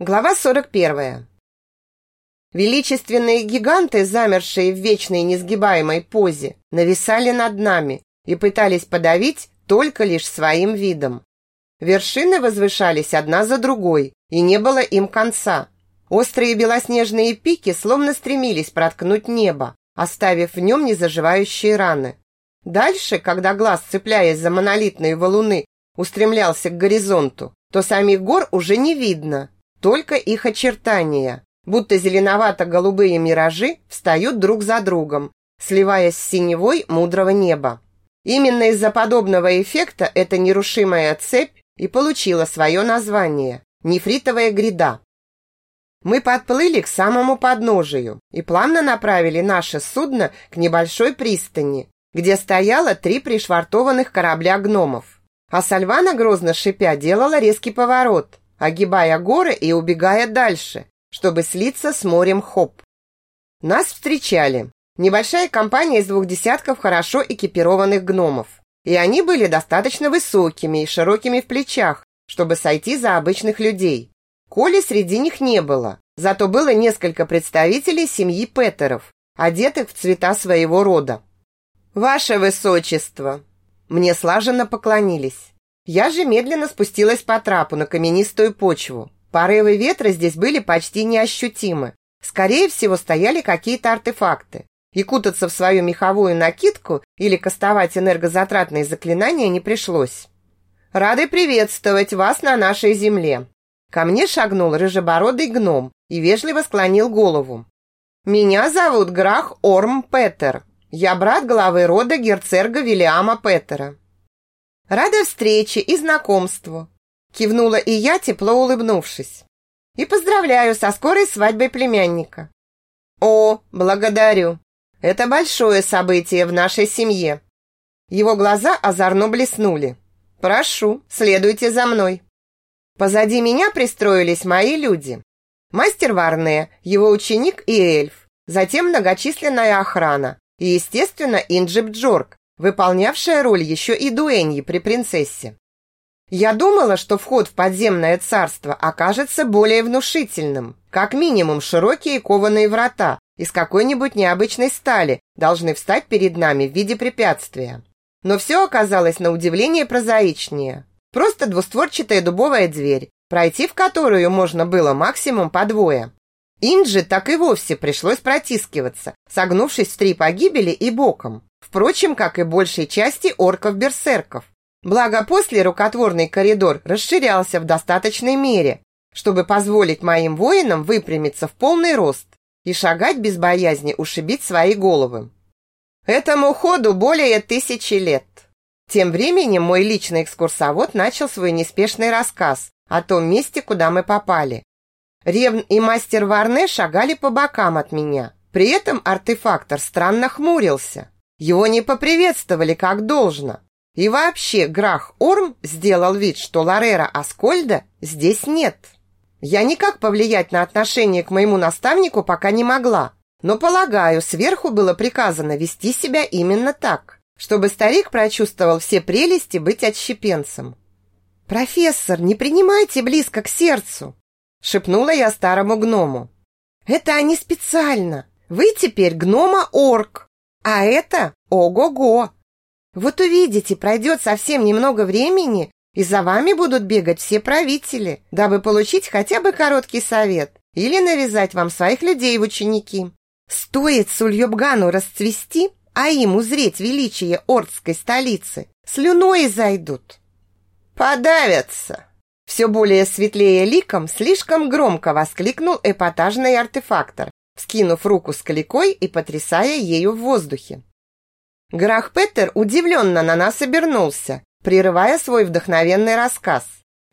Глава 41. Величественные гиганты, замершие в вечной несгибаемой позе, нависали над нами и пытались подавить только лишь своим видом. Вершины возвышались одна за другой, и не было им конца. Острые белоснежные пики словно стремились проткнуть небо, оставив в нем незаживающие раны. Дальше, когда глаз, цепляясь за монолитные валуны, устремлялся к горизонту, то самих гор уже не видно, только их очертания, будто зеленовато-голубые миражи встают друг за другом, сливаясь с синевой мудрого неба. Именно из-за подобного эффекта эта нерушимая цепь и получила свое название – нефритовая гряда. Мы подплыли к самому подножию и плавно направили наше судно к небольшой пристани, где стояло три пришвартованных корабля гномов. А Сальвана, грозно шипя, делала резкий поворот – огибая горы и убегая дальше, чтобы слиться с морем Хоп. Нас встречали. Небольшая компания из двух десятков хорошо экипированных гномов. И они были достаточно высокими и широкими в плечах, чтобы сойти за обычных людей. Коли среди них не было, зато было несколько представителей семьи Петеров, одетых в цвета своего рода. «Ваше Высочество!» Мне слаженно поклонились. Я же медленно спустилась по трапу на каменистую почву. Порывы ветра здесь были почти неощутимы. Скорее всего, стояли какие-то артефакты. И кутаться в свою меховую накидку или кастовать энергозатратные заклинания не пришлось. «Рады приветствовать вас на нашей земле!» Ко мне шагнул рыжебородый гном и вежливо склонил голову. «Меня зовут Грах Орм Петер. Я брат главы рода герцерга Вильяма Петера. Рада встрече и знакомству. Кивнула и я, тепло улыбнувшись. И поздравляю со скорой свадьбой племянника. О, благодарю. Это большое событие в нашей семье. Его глаза озорно блеснули. Прошу, следуйте за мной. Позади меня пристроились мои люди. Мастер Варне, его ученик и эльф, затем многочисленная охрана и, естественно, Инджип Джорк, выполнявшая роль еще и дуэньи при принцессе. Я думала, что вход в подземное царство окажется более внушительным. Как минимум широкие кованые врата из какой-нибудь необычной стали должны встать перед нами в виде препятствия. Но все оказалось на удивление прозаичнее. Просто двустворчатая дубовая дверь, пройти в которую можно было максимум по двое. Инджи так и вовсе пришлось протискиваться, согнувшись в три погибели и боком. Впрочем, как и большей части орков-берсерков. Благо после рукотворный коридор расширялся в достаточной мере, чтобы позволить моим воинам выпрямиться в полный рост и шагать без боязни ушибить свои головы. Этому ходу более тысячи лет. Тем временем мой личный экскурсовод начал свой неспешный рассказ о том месте, куда мы попали. Ревн и мастер Варне шагали по бокам от меня. При этом артефактор странно хмурился. Его не поприветствовали как должно. И вообще Грах Орм сделал вид, что Ларера Аскольда здесь нет. Я никак повлиять на отношение к моему наставнику пока не могла, но, полагаю, сверху было приказано вести себя именно так, чтобы старик прочувствовал все прелести быть отщепенцем. «Профессор, не принимайте близко к сердцу!» шепнула я старому гному. «Это они специально. Вы теперь гнома-орк, а это ого-го! Вот увидите, пройдет совсем немного времени, и за вами будут бегать все правители, дабы получить хотя бы короткий совет или навязать вам своих людей в ученики. Стоит Сульёбгану расцвести, а им узреть величие Ордской столицы, слюной зайдут. Подавятся! Все более светлее ликом слишком громко воскликнул эпатажный артефактор, скинув руку с каликой и потрясая ею в воздухе. Грах Петер удивленно на нас обернулся, прерывая свой вдохновенный рассказ.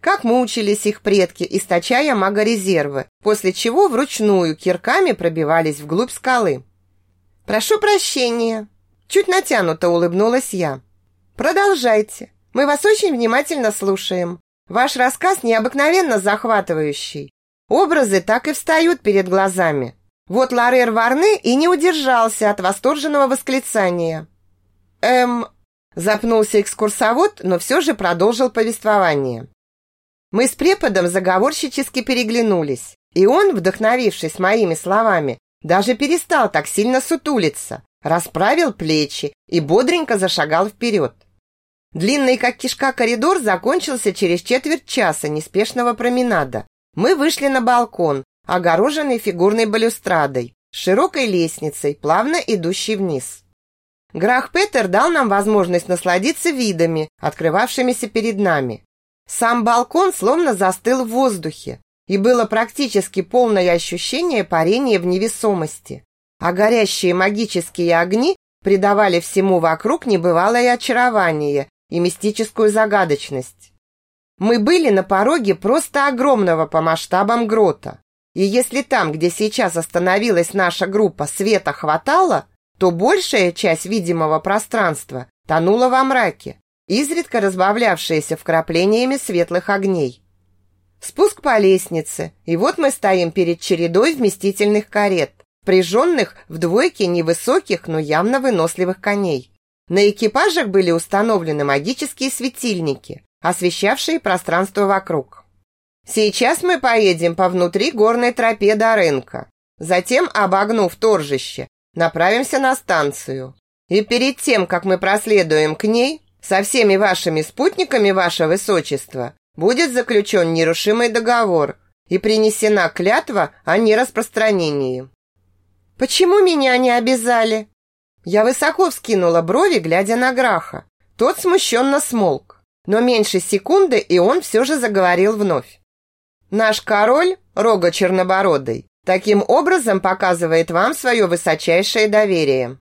Как мучились их предки, источая магорезервы, после чего вручную кирками пробивались вглубь скалы. «Прошу прощения!» Чуть натянуто улыбнулась я. «Продолжайте. Мы вас очень внимательно слушаем. Ваш рассказ необыкновенно захватывающий. Образы так и встают перед глазами. Вот Ларер Варны и не удержался от восторженного восклицания. «Эм...» Запнулся экскурсовод, но все же продолжил повествование. Мы с преподом заговорщически переглянулись, и он, вдохновившись моими словами, даже перестал так сильно сутулиться, расправил плечи и бодренько зашагал вперед. Длинный как кишка коридор закончился через четверть часа неспешного променада. Мы вышли на балкон, огороженный фигурной балюстрадой, широкой лестницей, плавно идущей вниз. Грах Петер дал нам возможность насладиться видами, открывавшимися перед нами. Сам балкон словно застыл в воздухе, и было практически полное ощущение парения в невесомости, а горящие магические огни придавали всему вокруг небывалое очарование и мистическую загадочность. Мы были на пороге просто огромного по масштабам грота. И если там, где сейчас остановилась наша группа, света хватало, то большая часть видимого пространства тонула во мраке, изредка разбавлявшаяся вкраплениями светлых огней. Спуск по лестнице, и вот мы стоим перед чередой вместительных карет, впряженных в двойке невысоких, но явно выносливых коней. На экипажах были установлены магические светильники, освещавшие пространство вокруг. Сейчас мы поедем по внутри горной тропе до рынка. Затем, обогнув торжище, направимся на станцию. И перед тем, как мы проследуем к ней, со всеми вашими спутниками, ваше высочество, будет заключен нерушимый договор и принесена клятва о нераспространении. Почему меня не обязали? Я высоко вскинула брови, глядя на Граха. Тот смущенно смолк. Но меньше секунды, и он все же заговорил вновь. Наш король, Рога Чернобородый, таким образом показывает вам свое высочайшее доверие.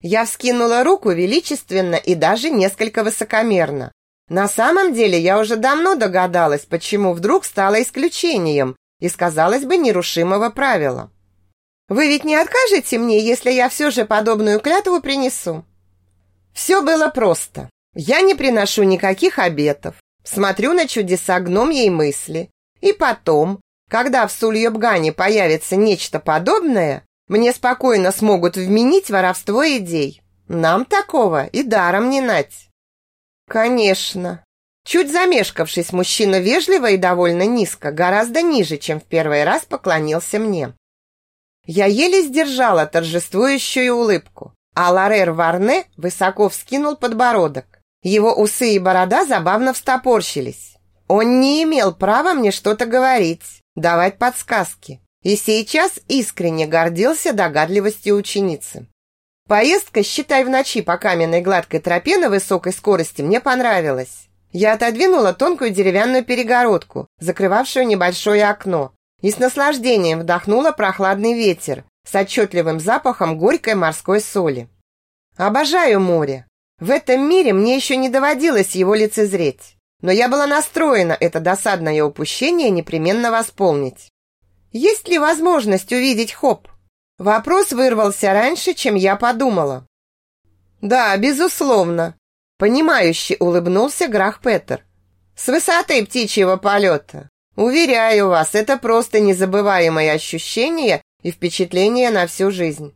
Я вскинула руку величественно и даже несколько высокомерно. На самом деле я уже давно догадалась, почему вдруг стало исключением из, казалось бы, нерушимого правила. Вы ведь не откажете мне, если я все же подобную клятву принесу? Все было просто. Я не приношу никаких обетов, смотрю на чудеса гномьей мысли и потом, когда в Сульёбгане появится нечто подобное, мне спокойно смогут вменить воровство идей. Нам такого и даром не нать. Конечно. Чуть замешкавшись, мужчина вежливо и довольно низко, гораздо ниже, чем в первый раз поклонился мне. Я еле сдержала торжествующую улыбку, а Ларер Варне высоко вскинул подбородок. Его усы и борода забавно встопорщились. Он не имел права мне что-то говорить, давать подсказки. И сейчас искренне гордился догадливостью ученицы. Поездка, считай, в ночи по каменной гладкой тропе на высокой скорости мне понравилась. Я отодвинула тонкую деревянную перегородку, закрывавшую небольшое окно, и с наслаждением вдохнула прохладный ветер с отчетливым запахом горькой морской соли. Обожаю море. В этом мире мне еще не доводилось его лицезреть но я была настроена это досадное упущение непременно восполнить. Есть ли возможность увидеть Хоп? Вопрос вырвался раньше, чем я подумала. Да, безусловно. Понимающе улыбнулся Грах Петер. С высоты птичьего полета. Уверяю вас, это просто незабываемое ощущение и впечатление на всю жизнь.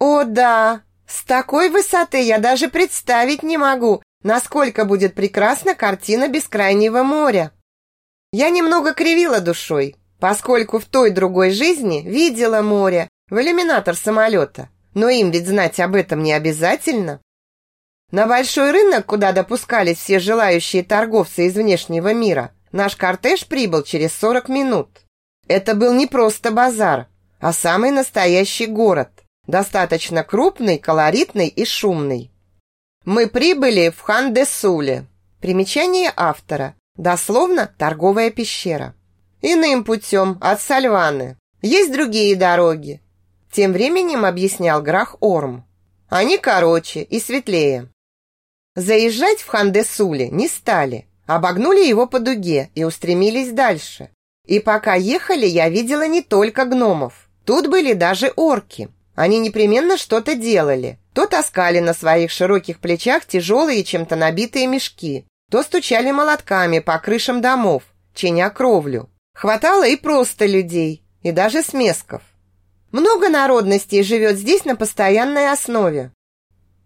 О, да, с такой высоты я даже представить не могу, насколько будет прекрасна картина бескрайнего моря. Я немного кривила душой, поскольку в той другой жизни видела море в иллюминатор самолета, но им ведь знать об этом не обязательно. На большой рынок, куда допускались все желающие торговцы из внешнего мира, наш кортеж прибыл через 40 минут. Это был не просто базар, а самый настоящий город, достаточно крупный, колоритный и шумный. Мы прибыли в Хан-де-Суле. Примечание автора. Дословно торговая пещера. Иным путем, от Сальваны. Есть другие дороги. Тем временем объяснял Грах Орм. Они короче и светлее. Заезжать в Хан-де-Суле не стали. Обогнули его по дуге и устремились дальше. И пока ехали, я видела не только гномов. Тут были даже орки. Они непременно что-то делали. То таскали на своих широких плечах тяжелые чем-то набитые мешки, то стучали молотками по крышам домов, чиня кровлю. Хватало и просто людей, и даже смесков. Много народностей живет здесь на постоянной основе.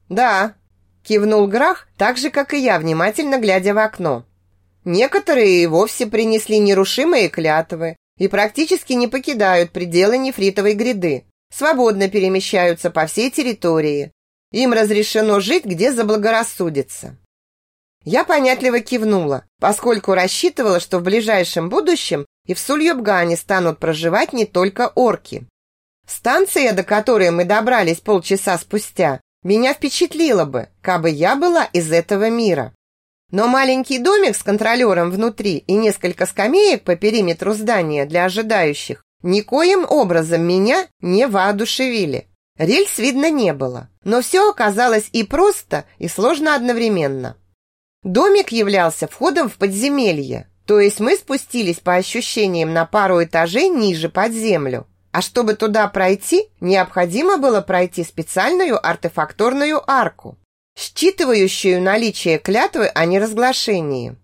Да, кивнул Грах, так же, как и я, внимательно глядя в окно. Некоторые и вовсе принесли нерушимые клятвы и практически не покидают пределы нефритовой гряды, свободно перемещаются по всей территории. Им разрешено жить, где заблагорассудится. Я понятливо кивнула, поскольку рассчитывала, что в ближайшем будущем и в Сульёбгане станут проживать не только орки. Станция, до которой мы добрались полчаса спустя, меня впечатлила бы, кабы я была из этого мира. Но маленький домик с контролером внутри и несколько скамеек по периметру здания для ожидающих никоим образом меня не воодушевили. Рельс видно не было, но все оказалось и просто, и сложно одновременно. Домик являлся входом в подземелье, то есть мы спустились по ощущениям на пару этажей ниже под землю. А чтобы туда пройти, необходимо было пройти специальную артефакторную арку, считывающую наличие клятвы о неразглашении.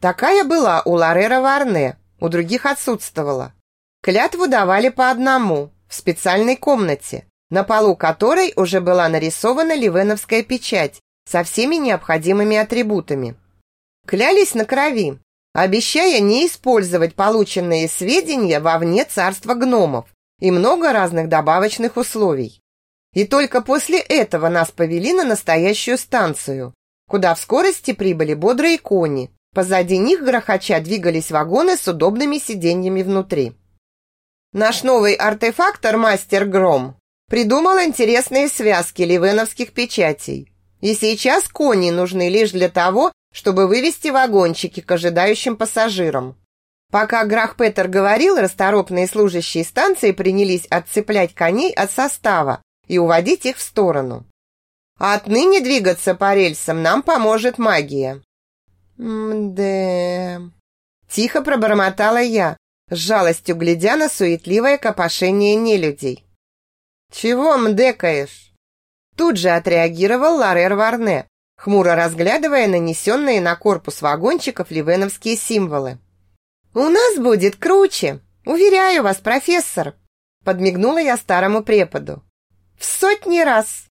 Такая была у Ларера Варне, у других отсутствовала. Клятву давали по одному, в специальной комнате, на полу которой уже была нарисована ливеновская печать со всеми необходимыми атрибутами. Клялись на крови, обещая не использовать полученные сведения вовне царства гномов и много разных добавочных условий. И только после этого нас повели на настоящую станцию, куда в скорости прибыли бодрые кони. Позади них грохоча двигались вагоны с удобными сиденьями внутри. Наш новый артефактор Мастер Гром придумал интересные связки ливеновских печатей. И сейчас кони нужны лишь для того, чтобы вывести вагончики к ожидающим пассажирам. Пока Грах Петер говорил, расторопные служащие станции принялись отцеплять коней от состава и уводить их в сторону. Отныне двигаться по рельсам нам поможет магия. Мде. Тихо пробормотала я, с жалостью глядя на суетливое копошение нелюдей. Чего мдекаешь? Тут же отреагировал Ларер Варне, хмуро разглядывая нанесенные на корпус вагончиков ливеновские символы. «У нас будет круче, уверяю вас, профессор!» Подмигнула я старому преподу. «В сотни раз!»